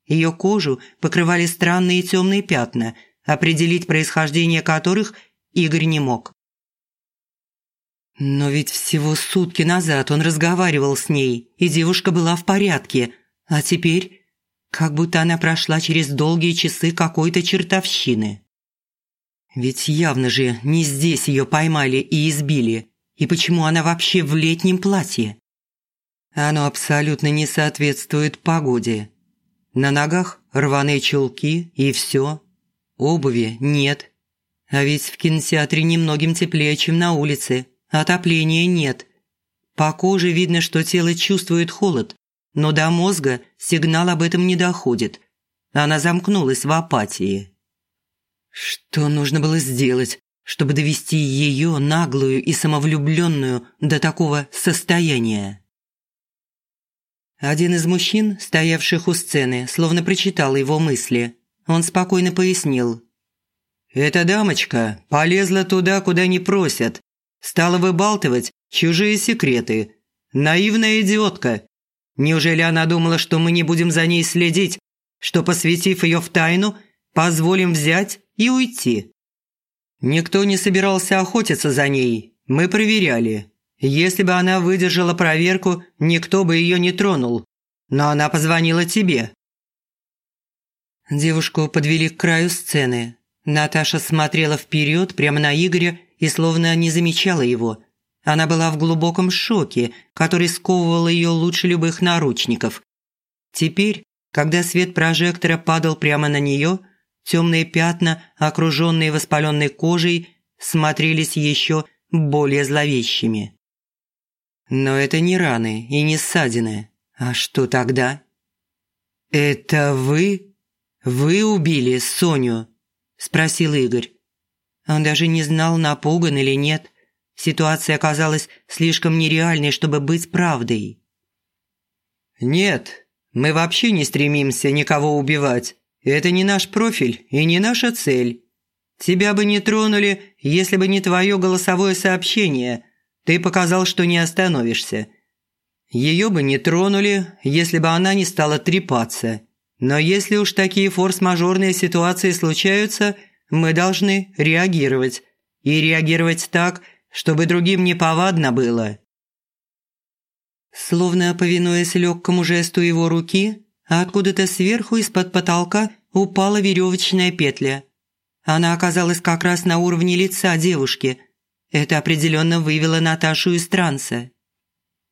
Ее кожу покрывали странные темные пятна, определить происхождение которых Игорь не мог. Но ведь всего сутки назад он разговаривал с ней, и девушка была в порядке, а теперь как будто она прошла через долгие часы какой-то чертовщины. Ведь явно же не здесь ее поймали и избили. И почему она вообще в летнем платье? Оно абсолютно не соответствует погоде. На ногах рваные чулки и все. Обуви нет. А ведь в кинотеатре немногим теплее, чем на улице. Отопления нет. По коже видно, что тело чувствует холод, но до мозга сигнал об этом не доходит. Она замкнулась в апатии. Что нужно было сделать, чтобы довести ее, наглую и самовлюбленную, до такого состояния? Один из мужчин, стоявших у сцены, словно прочитал его мысли. Он спокойно пояснил. «Эта дамочка полезла туда, куда не просят. Стала выбалтывать чужие секреты. Наивная идиотка. Неужели она думала, что мы не будем за ней следить, что, посвятив ее в тайну, позволим взять и уйти? Никто не собирался охотиться за ней. Мы проверяли. Если бы она выдержала проверку, никто бы ее не тронул. Но она позвонила тебе». Девушку подвели к краю сцены. Наташа смотрела вперед, прямо на Игоря, и словно не замечала его – она была в глубоком шоке, который сковывал ее лучше любых наручников. Теперь, когда свет прожектора падал прямо на нее, темные пятна, окруженные воспаленной кожей, смотрелись еще более зловещими. Но это не раны и не ссадины. А что тогда? «Это вы? Вы убили Соню?» – спросил Игорь. Он даже не знал, напуган или нет – Ситуация оказалась слишком нереальной, чтобы быть правдой. «Нет, мы вообще не стремимся никого убивать. Это не наш профиль и не наша цель. Тебя бы не тронули, если бы не твое голосовое сообщение. Ты показал, что не остановишься. Ее бы не тронули, если бы она не стала трепаться. Но если уж такие форс-мажорные ситуации случаются, мы должны реагировать. И реагировать так – чтобы другим не повадно было». Словно повинуясь легкому жесту его руки, откуда-то сверху из-под потолка упала веревочная петля. Она оказалась как раз на уровне лица девушки. Это определенно вывело Наташу из транса.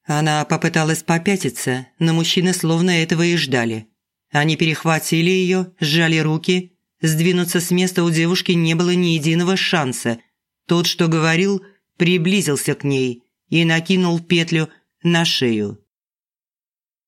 Она попыталась попятиться, но мужчины словно этого и ждали. Они перехватили ее, сжали руки. Сдвинуться с места у девушки не было ни единого шанса. Тот, что говорил – приблизился к ней и накинул петлю на шею.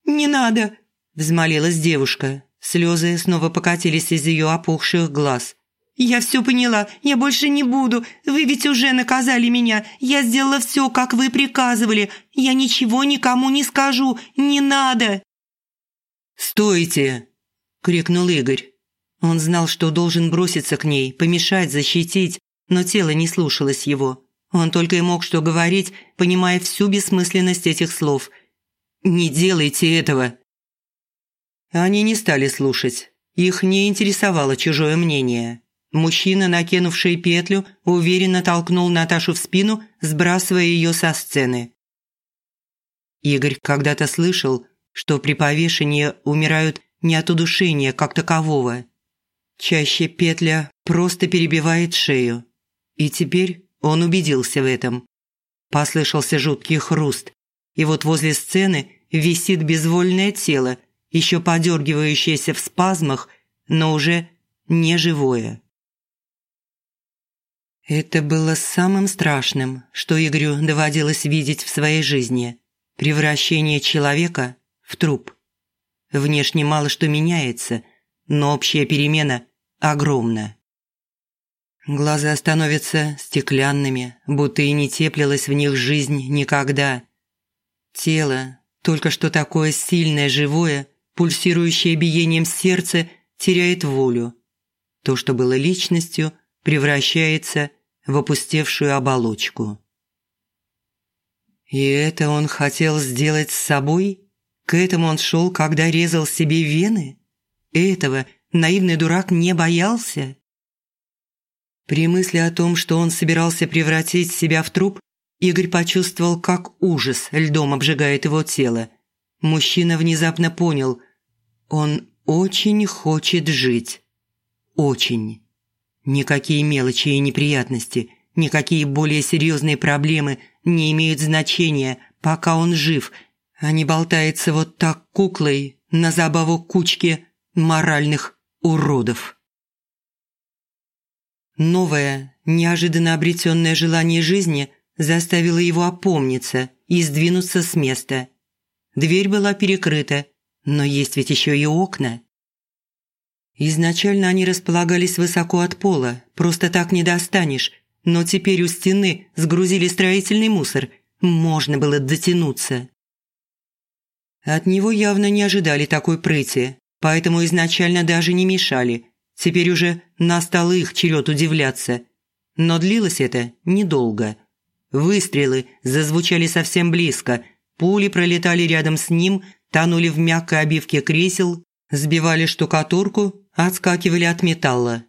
«Не надо!» – взмолилась девушка. Слезы снова покатились из ее опухших глаз. «Я все поняла, я больше не буду. Вы ведь уже наказали меня. Я сделала все, как вы приказывали. Я ничего никому не скажу. Не надо!» «Стойте!» – крикнул Игорь. Он знал, что должен броситься к ней, помешать, защитить, но тело не слушалось его. Он только и мог что говорить, понимая всю бессмысленность этих слов. «Не делайте этого!» Они не стали слушать. Их не интересовало чужое мнение. Мужчина, накинувший петлю, уверенно толкнул Наташу в спину, сбрасывая ее со сцены. Игорь когда-то слышал, что при повешении умирают не от удушения как такового. Чаще петля просто перебивает шею. И теперь он убедился в этом. Послышался жуткий хруст, и вот возле сцены висит безвольное тело, еще подергивающееся в спазмах, но уже не живое. Это было самым страшным, что Игорю доводилось видеть в своей жизни. Превращение человека в труп. Внешне мало что меняется, но общая перемена огромна. Глаза становятся стеклянными, будто и не теплилась в них жизнь никогда. Тело, только что такое сильное, живое, пульсирующее биением сердца, теряет волю. То, что было личностью, превращается в опустевшую оболочку. И это он хотел сделать с собой? К этому он шел, когда резал себе вены? Этого наивный дурак не боялся? При мысли о том, что он собирался превратить себя в труп, Игорь почувствовал, как ужас льдом обжигает его тело. Мужчина внезапно понял, он очень хочет жить. Очень. Никакие мелочи и неприятности, никакие более серьезные проблемы не имеют значения, пока он жив, а не болтается вот так куклой на забаву кучки моральных уродов. Новое, неожиданно обретенное желание жизни заставило его опомниться и сдвинуться с места. Дверь была перекрыта, но есть ведь еще и окна. Изначально они располагались высоко от пола, просто так не достанешь, но теперь у стены сгрузили строительный мусор, можно было дотянуться. От него явно не ожидали такой прыти, поэтому изначально даже не мешали. Теперь уже настал их черед удивляться. Но длилось это недолго. Выстрелы зазвучали совсем близко, пули пролетали рядом с ним, тонули в мягкой обивке кресел, сбивали штукатурку, отскакивали от металла.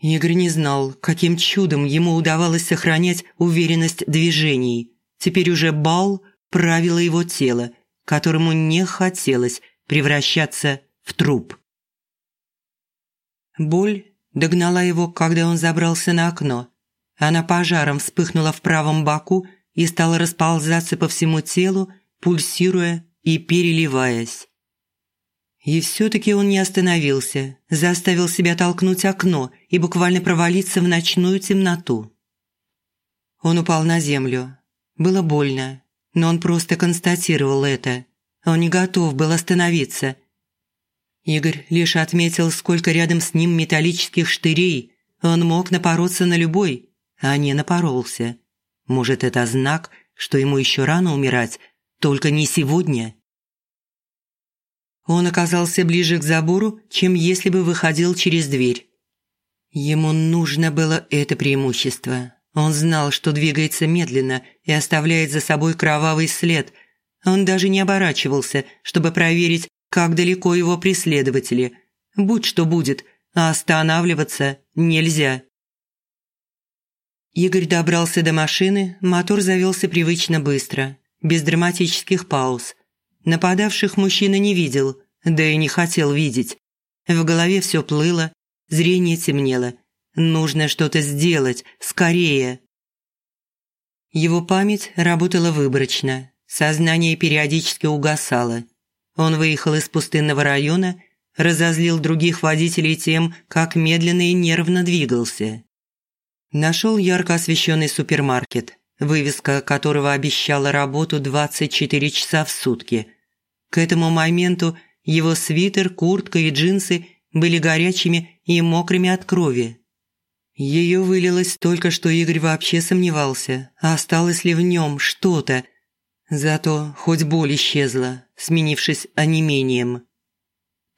Игорь не знал, каким чудом ему удавалось сохранять уверенность движений. Теперь уже бал правило его тело, которому не хотелось превращаться в труп. Боль догнала его, когда он забрался на окно. Она пожаром вспыхнула в правом боку и стала расползаться по всему телу, пульсируя и переливаясь. И все-таки он не остановился, заставил себя толкнуть окно и буквально провалиться в ночную темноту. Он упал на землю. Было больно, но он просто констатировал это. Он не готов был остановиться. Игорь лишь отметил, сколько рядом с ним металлических штырей. Он мог напороться на любой, а не напоролся. Может, это знак, что ему еще рано умирать, только не сегодня. Он оказался ближе к забору, чем если бы выходил через дверь. Ему нужно было это преимущество. Он знал, что двигается медленно и оставляет за собой кровавый след. Он даже не оборачивался, чтобы проверить, как далеко его преследователи. Будь что будет, а останавливаться нельзя. Игорь добрался до машины, мотор завелся привычно быстро, без драматических пауз – Нападавших мужчина не видел, да и не хотел видеть. В голове все плыло, зрение темнело. Нужно что-то сделать, скорее. Его память работала выборочно, сознание периодически угасало. Он выехал из пустынного района, разозлил других водителей тем, как медленно и нервно двигался. Нашел ярко освещенный супермаркет – вывеска которого обещала работу 24 часа в сутки. К этому моменту его свитер, куртка и джинсы были горячими и мокрыми от крови. Ее вылилось только, что Игорь вообще сомневался, осталось ли в нем что-то. Зато хоть боль исчезла, сменившись онемением.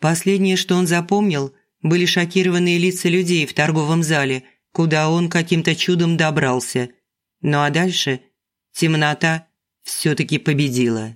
Последнее, что он запомнил, были шокированные лица людей в торговом зале, куда он каким-то чудом добрался – ну а дальше темнота все-таки победила.